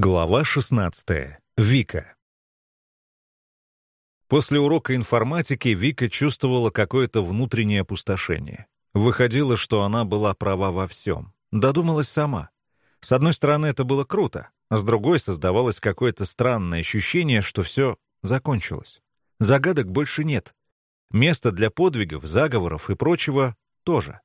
Глава 16. Вика. После урока информатики Вика чувствовала какое-то внутреннее опустошение. Выходило, что она была права во всем. Додумалась сама. С одной стороны, это было круто, а с другой создавалось какое-то странное ощущение, что все закончилось. Загадок больше нет. Места для подвигов, заговоров и прочего тоже.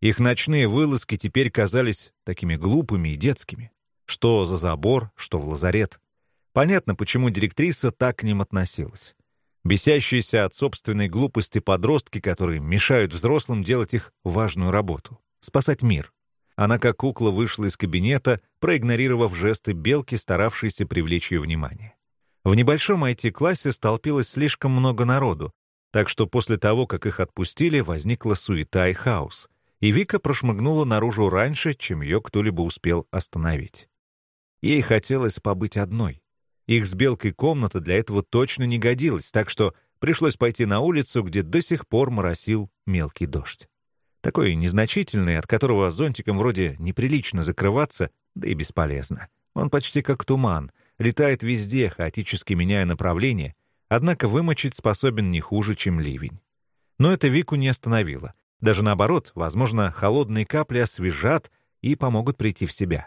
Их ночные вылазки теперь казались такими глупыми и детскими. Что за забор, что в лазарет. Понятно, почему директриса так к ним относилась. Бесящиеся от собственной глупости подростки, которые мешают взрослым делать их важную работу — спасать мир. Она как кукла вышла из кабинета, проигнорировав жесты белки, старавшейся привлечь ее внимание. В небольшом IT-классе столпилось слишком много народу, так что после того, как их отпустили, возникла суета и хаос, и Вика прошмыгнула наружу раньше, чем ее кто-либо успел остановить. Ей хотелось побыть одной. Их с Белкой комната для этого точно не годилась, так что пришлось пойти на улицу, где до сих пор моросил мелкий дождь. Такой незначительный, от которого зонтиком вроде неприлично закрываться, да и бесполезно. Он почти как туман, летает везде, хаотически меняя направление, однако вымочить способен не хуже, чем ливень. Но это Вику не остановило. Даже наоборот, возможно, холодные капли освежат и помогут прийти в себя.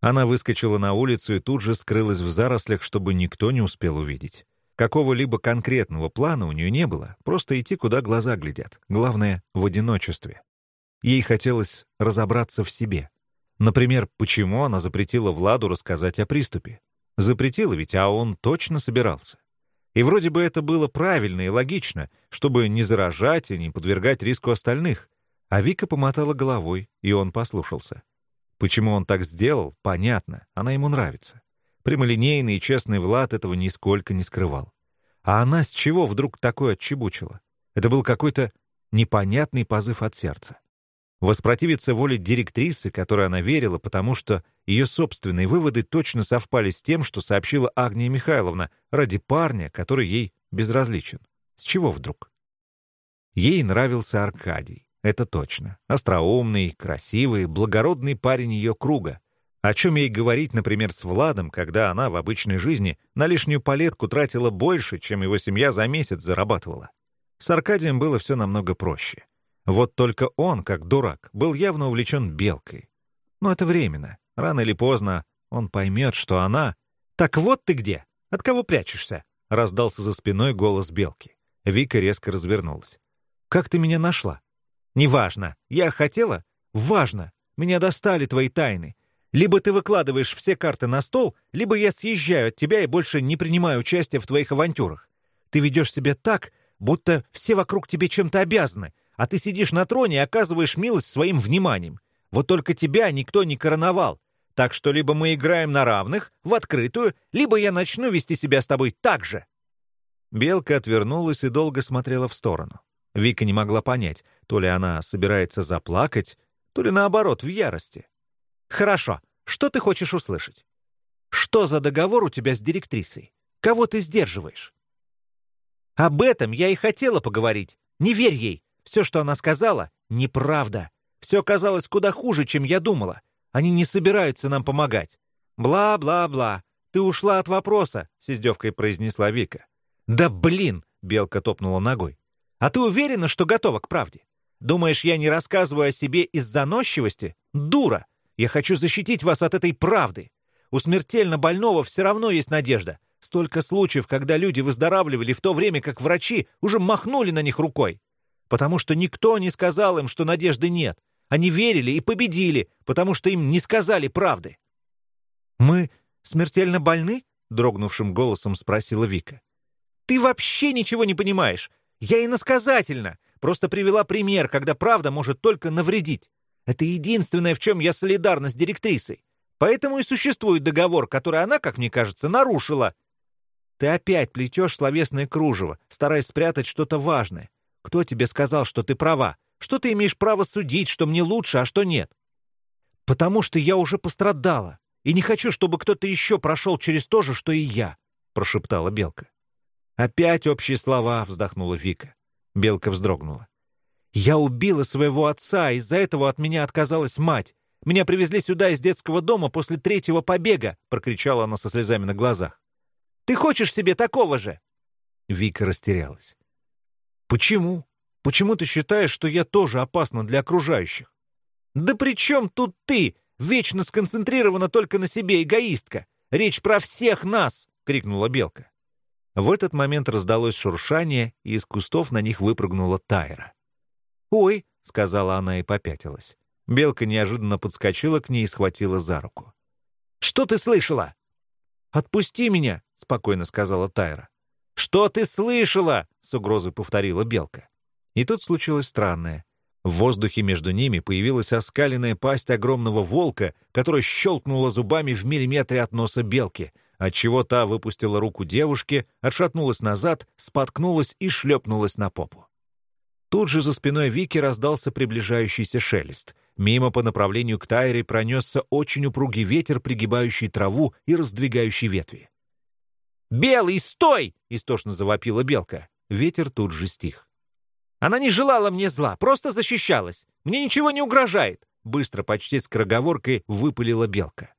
Она выскочила на улицу и тут же скрылась в зарослях, чтобы никто не успел увидеть. Какого-либо конкретного плана у нее не было, просто идти, куда глаза глядят. Главное — в одиночестве. Ей хотелось разобраться в себе. Например, почему она запретила Владу рассказать о приступе? Запретила ведь, а он точно собирался. И вроде бы это было правильно и логично, чтобы не заражать и не подвергать риску остальных. А Вика помотала головой, и он послушался. Почему он так сделал, понятно, она ему нравится. Прямолинейный и честный Влад этого нисколько не скрывал. А она с чего вдруг такое отчебучила? Это был какой-то непонятный позыв от сердца. Воспротивиться воле директрисы, которой она верила, потому что ее собственные выводы точно совпали с тем, что сообщила Агния Михайловна ради парня, который ей безразличен. С чего вдруг? Ей нравился Аркадий. Это точно. Остроумный, красивый, благородный парень ее круга. О чем ей говорить, например, с Владом, когда она в обычной жизни на лишнюю палетку тратила больше, чем его семья за месяц зарабатывала. С Аркадием было все намного проще. Вот только он, как дурак, был явно увлечен белкой. Но это временно. Рано или поздно он поймет, что она... «Так вот ты где! От кого прячешься?» — раздался за спиной голос белки. Вика резко развернулась. «Как ты меня нашла?» Неважно. Я хотела? Важно. Меня достали твои тайны. Либо ты выкладываешь все карты на стол, либо я съезжаю от тебя и больше не принимаю участия в твоих авантюрах. Ты ведешь себя так, будто все вокруг тебе чем-то обязаны, а ты сидишь на троне и оказываешь милость своим вниманием. Вот только тебя никто не короновал. Так что либо мы играем на равных, в открытую, либо я начну вести себя с тобой так же». Белка отвернулась и долго смотрела в сторону. Вика не могла понять, то ли она собирается заплакать, то ли наоборот, в ярости. «Хорошо. Что ты хочешь услышать? Что за договор у тебя с директрисой? Кого ты сдерживаешь?» «Об этом я и хотела поговорить. Не верь ей. Все, что она сказала, неправда. Все казалось куда хуже, чем я думала. Они не собираются нам помогать. Бла-бла-бла. Ты ушла от вопроса», — с издевкой произнесла Вика. «Да блин!» — Белка топнула ногой. А ты уверена, что готова к правде? Думаешь, я не рассказываю о себе из заносчивости? Дура! Я хочу защитить вас от этой правды. У смертельно больного все равно есть надежда. Столько случаев, когда люди выздоравливали в то время, как врачи уже махнули на них рукой. Потому что никто не сказал им, что надежды нет. Они верили и победили, потому что им не сказали правды. «Мы смертельно больны?» — дрогнувшим голосом спросила Вика. «Ты вообще ничего не понимаешь. Я иносказательно. Просто привела пример, когда правда может только навредить. Это единственное, в чем я солидарна с директрисой. Поэтому и существует договор, который она, как мне кажется, нарушила. Ты опять плетешь словесное кружево, стараясь спрятать что-то важное. Кто тебе сказал, что ты права? Что ты имеешь право судить, что мне лучше, а что нет? Потому что я уже пострадала, и не хочу, чтобы кто-то еще прошел через то же, что и я, — прошептала Белка. «Опять общие слова», — вздохнула Вика. Белка вздрогнула. «Я убила своего отца, из-за этого от меня отказалась мать. Меня привезли сюда из детского дома после третьего побега!» — прокричала она со слезами на глазах. «Ты хочешь себе такого же?» Вика растерялась. «Почему? Почему ты считаешь, что я тоже опасна для окружающих?» «Да при чем тут ты? Вечно сконцентрирована только на себе, эгоистка! Речь про всех нас!» — крикнула Белка. В этот момент раздалось шуршание, и из кустов на них выпрыгнула Тайра. «Ой!» — сказала она и попятилась. Белка неожиданно подскочила к ней и схватила за руку. «Что ты слышала?» «Отпусти меня!» — спокойно сказала Тайра. «Что ты слышала?» — с угрозой повторила Белка. И тут случилось странное. В воздухе между ними появилась оскаленная пасть огромного волка, которая щелкнула зубами в миллиметре от носа белки, отчего та выпустила руку девушки, отшатнулась назад, споткнулась и шлепнулась на попу. Тут же за спиной Вики раздался приближающийся шелест. Мимо по направлению к Тайре пронесся очень упругий ветер, пригибающий траву и раздвигающий ветви. «Белый, стой!» — истошно завопила белка. Ветер тут же стих. Она не желала мне зла, просто защищалась. Мне ничего не угрожает!» Быстро, почти с кроговоркой, выпалила белка.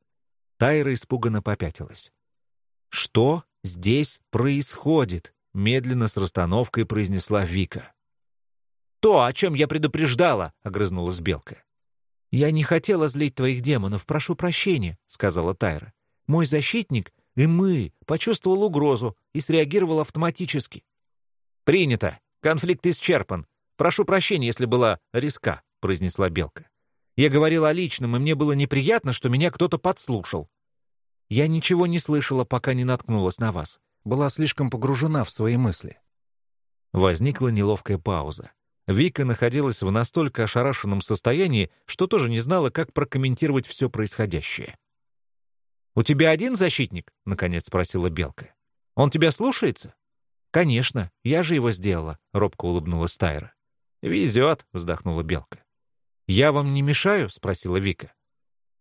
Тайра испуганно попятилась. «Что здесь происходит?» — медленно с расстановкой произнесла Вика. «То, о чем я предупреждала!» — огрызнулась белка. «Я не хотела злить твоих демонов, прошу прощения», — сказала Тайра. «Мой защитник и мы почувствовал угрозу и среагировал автоматически». «Принято!» «Конфликт исчерпан. Прошу прощения, если была риска», — произнесла Белка. «Я говорила о личном, и мне было неприятно, что меня кто-то подслушал». «Я ничего не слышала, пока не наткнулась на вас. Была слишком погружена в свои мысли». Возникла неловкая пауза. Вика находилась в настолько ошарашенном состоянии, что тоже не знала, как прокомментировать все происходящее. «У тебя один защитник?» — наконец спросила Белка. «Он тебя слушается?» «Конечно, я же его сделала», — робко улыбнулась Тайра. «Везет», — вздохнула Белка. «Я вам не мешаю?» — спросила Вика.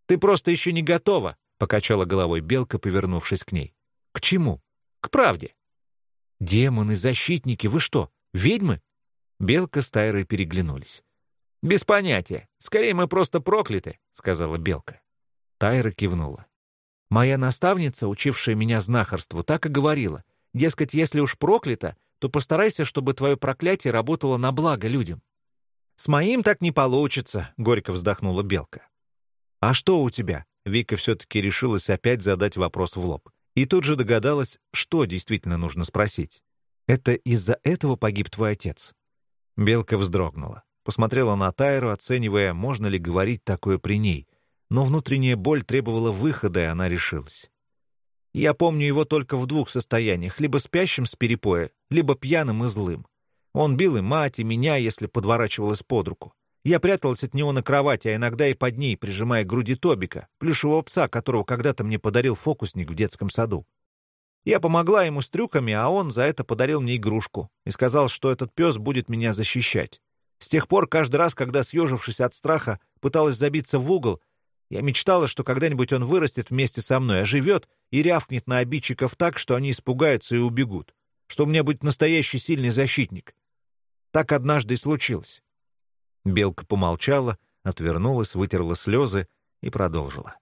«Ты просто еще не готова», — покачала головой Белка, повернувшись к ней. «К чему?» «К правде». «Демоны-защитники, вы что, ведьмы?» Белка с Тайрой переглянулись. «Без понятия. Скорее, мы просто прокляты», — сказала Белка. Тайра кивнула. «Моя наставница, учившая меня знахарству, так и говорила — Дескать, если уж проклято, то постарайся, чтобы твое проклятие работало на благо людям. «С моим так не получится», — горько вздохнула Белка. «А что у тебя?» Вика все-таки решилась опять задать вопрос в лоб. И тут же догадалась, что действительно нужно спросить. «Это из-за этого погиб твой отец?» Белка вздрогнула. Посмотрела на Тайру, оценивая, можно ли говорить такое при ней. Но внутренняя боль требовала выхода, и она решилась. Я помню его только в двух состояниях, либо спящим с перепоя, либо пьяным и злым. Он бил и мать, и меня, если подворачивалась под руку. Я пряталась от него на кровати, а иногда и под ней, прижимая к груди Тобика, плюшевого пса, которого когда-то мне подарил фокусник в детском саду. Я помогла ему с трюками, а он за это подарил мне игрушку и сказал, что этот пес будет меня защищать. С тех пор каждый раз, когда, съежившись от страха, пыталась забиться в угол, я мечтала, что когда-нибудь он вырастет вместе со мной, оживет и рявкнет на обидчиков так, что они испугаются и убегут. Что у меня будет настоящий сильный защитник. Так однажды и случилось. Белка помолчала, отвернулась, вытерла слезы и продолжила.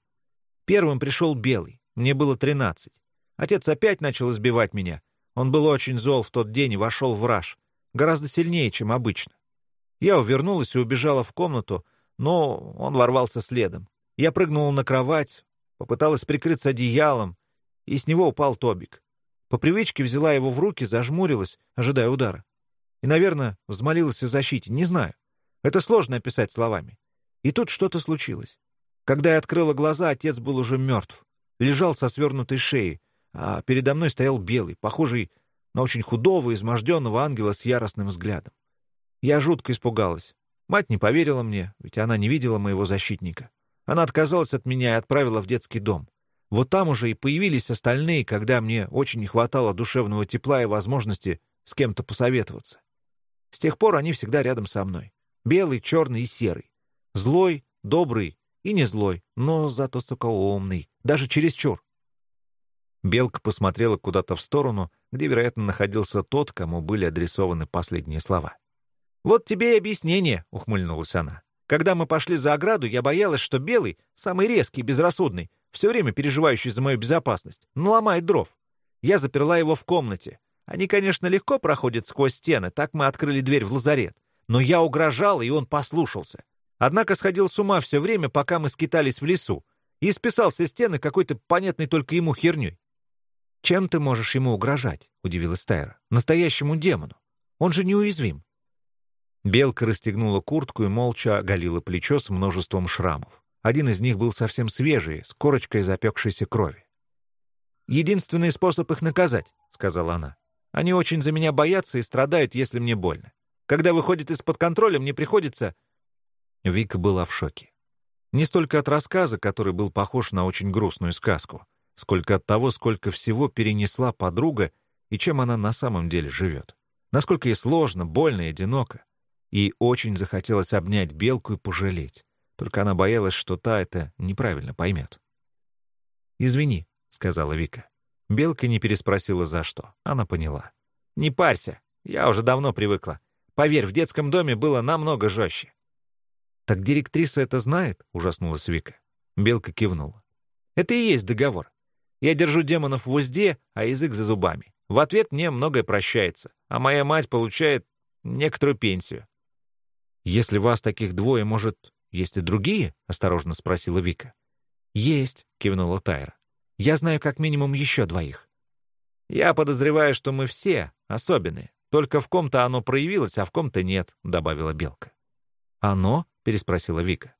Первым пришел Белый. Мне было тринадцать. Отец опять начал избивать меня. Он был очень зол в тот день и вошел в раж. Гораздо сильнее, чем обычно. Я увернулась и убежала в комнату, но он ворвался следом. Я прыгнула на кровать, попыталась прикрыться одеялом, и с него упал Тобик. По привычке взяла его в руки, зажмурилась, ожидая удара. И, наверное, взмолилась о защите, не знаю. Это сложно описать словами. И тут что-то случилось. Когда я открыла глаза, отец был уже мертв. Лежал со свернутой шеей, а передо мной стоял белый, похожий на очень худого, изможденного ангела с яростным взглядом. Я жутко испугалась. Мать не поверила мне, ведь она не видела моего защитника. Она отказалась от меня и отправила в детский дом. Вот там уже и появились остальные, когда мне очень не хватало душевного тепла и возможности с кем-то посоветоваться. С тех пор они всегда рядом со мной. Белый, черный и серый. Злой, добрый и не злой, но зато соколомный, даже чересчур. Белка посмотрела куда-то в сторону, где, вероятно, находился тот, кому были адресованы последние слова. «Вот тебе и объяснение», — ухмыльнулась она. Когда мы пошли за ограду, я боялась, что Белый, самый резкий, безрассудный, все время переживающий за мою безопасность, наломает дров. Я заперла его в комнате. Они, конечно, легко проходят сквозь стены, так мы открыли дверь в лазарет. Но я угрожал, и он послушался. Однако сходил с ума все время, пока мы скитались в лесу, и списал все стены какой-то понятной только ему херней. «Чем ты можешь ему угрожать?» — удивилась Тайра. «Настоящему демону. Он же неуязвим». Белка расстегнула куртку и молча оголила плечо с множеством шрамов. Один из них был совсем свежий, с корочкой запекшейся крови. «Единственный способ их наказать», — сказала она. «Они очень за меня боятся и страдают, если мне больно. Когда выходит из-под контроля, мне приходится...» Вика была в шоке. Не столько от рассказа, который был похож на очень грустную сказку, сколько от того, сколько всего перенесла подруга и чем она на самом деле живет. Насколько ей сложно, больно и одиноко. И очень захотелось обнять Белку и пожалеть. Только она боялась, что та это неправильно поймет. «Извини», — сказала Вика. Белка не переспросила за что. Она поняла. «Не парься. Я уже давно привыкла. Поверь, в детском доме было намного жестче». «Так директриса это знает?» — ужаснулась Вика. Белка кивнула. «Это и есть договор. Я держу демонов в узде, а язык за зубами. В ответ мне многое прощается, а моя мать получает некоторую пенсию». «Если вас таких двое, может, есть и другие?» — осторожно спросила Вика. «Есть», — кивнула Тайра. «Я знаю как минимум еще двоих». «Я подозреваю, что мы все особенные. Только в ком-то оно проявилось, а в ком-то нет», — добавила Белка. «Оно?» — переспросила Вика.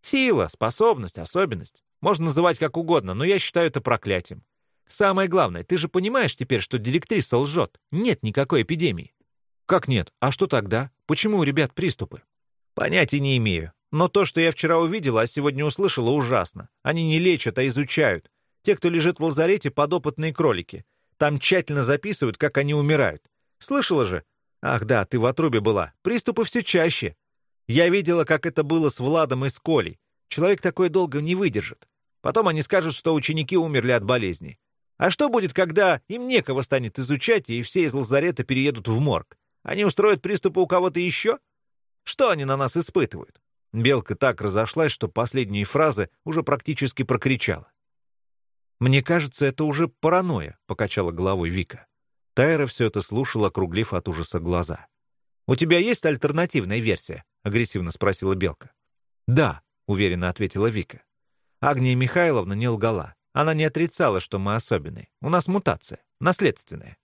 «Сила, способность, особенность. Можно называть как угодно, но я считаю это проклятием. Самое главное, ты же понимаешь теперь, что директриса лжет. Нет никакой эпидемии». «Как нет? А что тогда? Почему у ребят приступы?» «Понятия не имею. Но то, что я вчера увидела, а сегодня услышала, ужасно. Они не лечат, а изучают. Те, кто лежит в лазарете, подопытные кролики. Там тщательно записывают, как они умирают. Слышала же? Ах да, ты в отрубе была. Приступы все чаще. Я видела, как это было с Владом и с Колей. Человек такое долго не выдержит. Потом они скажут, что ученики умерли от болезни. А что будет, когда им некого станет изучать, и все из лазарета переедут в морг? Они устроят приступы у кого-то еще? Что они на нас испытывают? Белка так разошлась, что последние фразы уже практически прокричала. «Мне кажется, это уже паранойя», — покачала головой Вика. Тайра все это слушала, округлив от ужаса глаза. «У тебя есть альтернативная версия?» — агрессивно спросила Белка. «Да», — уверенно ответила Вика. Агния Михайловна не лгала. Она не отрицала, что мы особенные. У нас мутация, наследственная.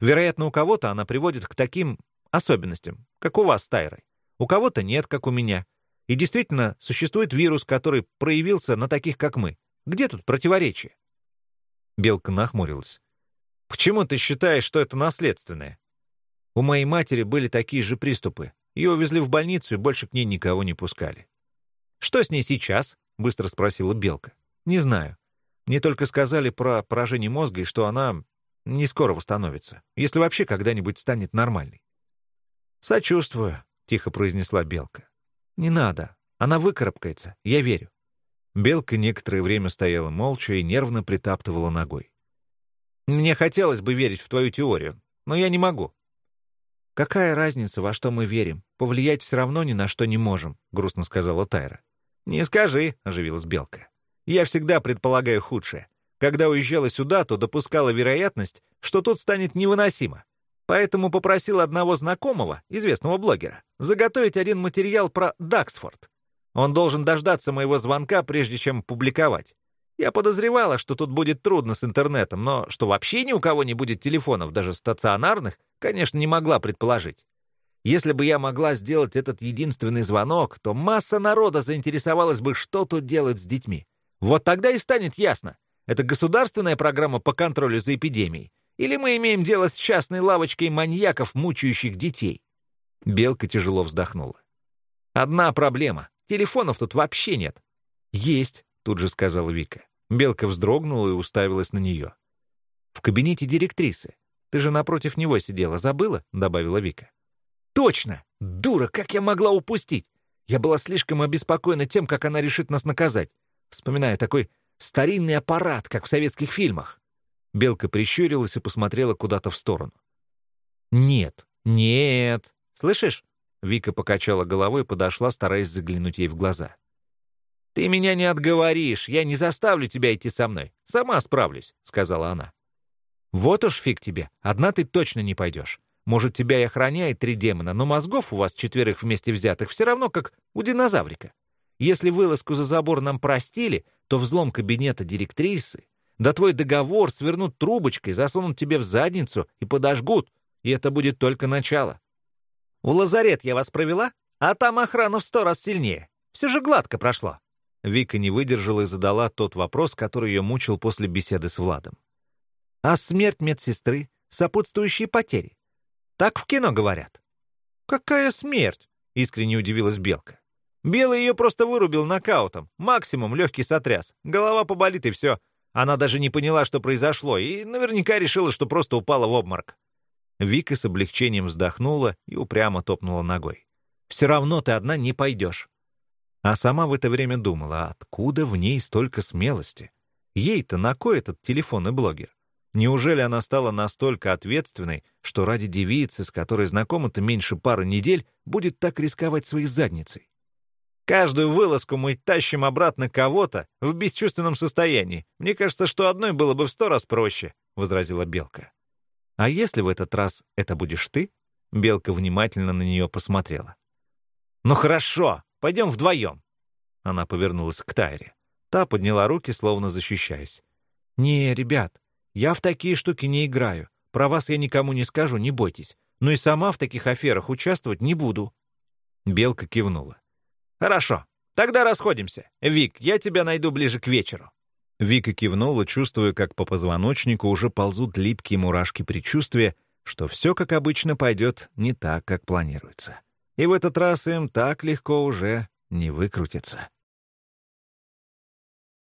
Вероятно, у кого-то она приводит к таким особенностям, как у вас с Тайрой. У кого-то нет, как у меня. И действительно, существует вирус, который проявился на таких, как мы. Где тут противоречие?» Белка нахмурилась. «Почему ты считаешь, что это наследственное?» «У моей матери были такие же приступы. Ее увезли в больницу и больше к ней никого не пускали». «Что с ней сейчас?» — быстро спросила Белка. «Не знаю. Мне только сказали про поражение мозга и что она не скоро восстановится, если вообще когда-нибудь станет нормальной». «Сочувствую», — тихо произнесла Белка. «Не надо. Она выкарабкается. Я верю». Белка некоторое время стояла молча и нервно притаптывала ногой. «Мне хотелось бы верить в твою теорию, но я не могу». «Какая разница, во что мы верим? Повлиять все равно ни на что не можем», — грустно сказала Тайра. «Не скажи», — оживилась Белка. «Я всегда предполагаю худшее. Когда уезжала сюда, то допускала вероятность, что тут станет невыносимо. Поэтому попросил одного знакомого, известного блогера, заготовить один материал про Даксфорд. Он должен дождаться моего звонка, прежде чем публиковать. Я подозревала, что тут будет трудно с интернетом, но что вообще ни у кого не будет телефонов, даже стационарных, конечно, не могла предположить. Если бы я могла сделать этот единственный звонок, то масса народа заинтересовалась бы, что тут делают с детьми. Вот тогда и станет ясно. Это государственная программа по контролю за эпидемией или мы имеем дело с частной лавочкой маньяков, мучающих детей?» Белка тяжело вздохнула. «Одна проблема. Телефонов тут вообще нет». «Есть», — тут же сказала Вика. Белка вздрогнула и уставилась на нее. «В кабинете директрисы. Ты же напротив него сидела, забыла?» — добавила Вика. «Точно! Дура, как я могла упустить? Я была слишком обеспокоена тем, как она решит нас наказать. Вспоминая такой старинный аппарат, как в советских фильмах. Белка прищурилась и посмотрела куда-то в сторону. «Нет, нет. Слышишь? Вика покачала головой и подошла, стараясь заглянуть ей в глаза. «Ты меня не отговоришь, я не заставлю тебя идти со мной. Сама справлюсь», — сказала она. «Вот уж фиг тебе, одна ты точно не пойдешь. Может, тебя и охраняет три демона, но мозгов у вас четверых вместе взятых все равно, как у динозаврика. Если вылазку за забор нам простили, то взлом кабинета директрисы, да твой договор свернут трубочкой, засунут тебе в задницу и подожгут, и это будет только начало. В лазарет я вас провела, а там охрана в сто раз сильнее. Все же гладко прошло». Вика не выдержала и задала тот вопрос, который ее мучил после беседы с Владом. «А смерть медсестры? Сопутствующие потери? Так в кино говорят». «Какая смерть?» — искренне удивилась Белка. Белый ее просто вырубил нокаутом. Максимум легкий сотряс. Голова поболит и все. Она даже не поняла, что произошло, и наверняка решила, что просто упала в обморок. Вика с облегчением вздохнула и упрямо топнула ногой. «Все равно ты одна не пойдешь». А сама в это время думала, откуда в ней столько смелости? Ей-то на кой этот телефонный блогер? Неужели она стала настолько ответственной, что ради девицы, с которой знакома-то меньше пары недель, будет так рисковать своей задницей? Каждую вылазку мы тащим обратно кого-то в бесчувственном состоянии. Мне кажется, что одной было бы в сто раз проще», — возразила Белка. «А если в этот раз это будешь ты?» Белка внимательно на нее посмотрела. «Ну хорошо, пойдем вдвоем». Она повернулась к Тайре. Та подняла руки, словно защищаясь. «Не, ребят, я в такие штуки не играю. Про вас я никому не скажу, не бойтесь. Но и сама в таких аферах участвовать не буду». Белка кивнула. «Хорошо, тогда расходимся. Вик, я тебя найду ближе к вечеру». Вика кивнула, чувствуя, как по позвоночнику уже ползут липкие мурашки предчувствия, что все, как обычно, пойдет не так, как планируется. И в этот раз им так легко уже не выкрутится.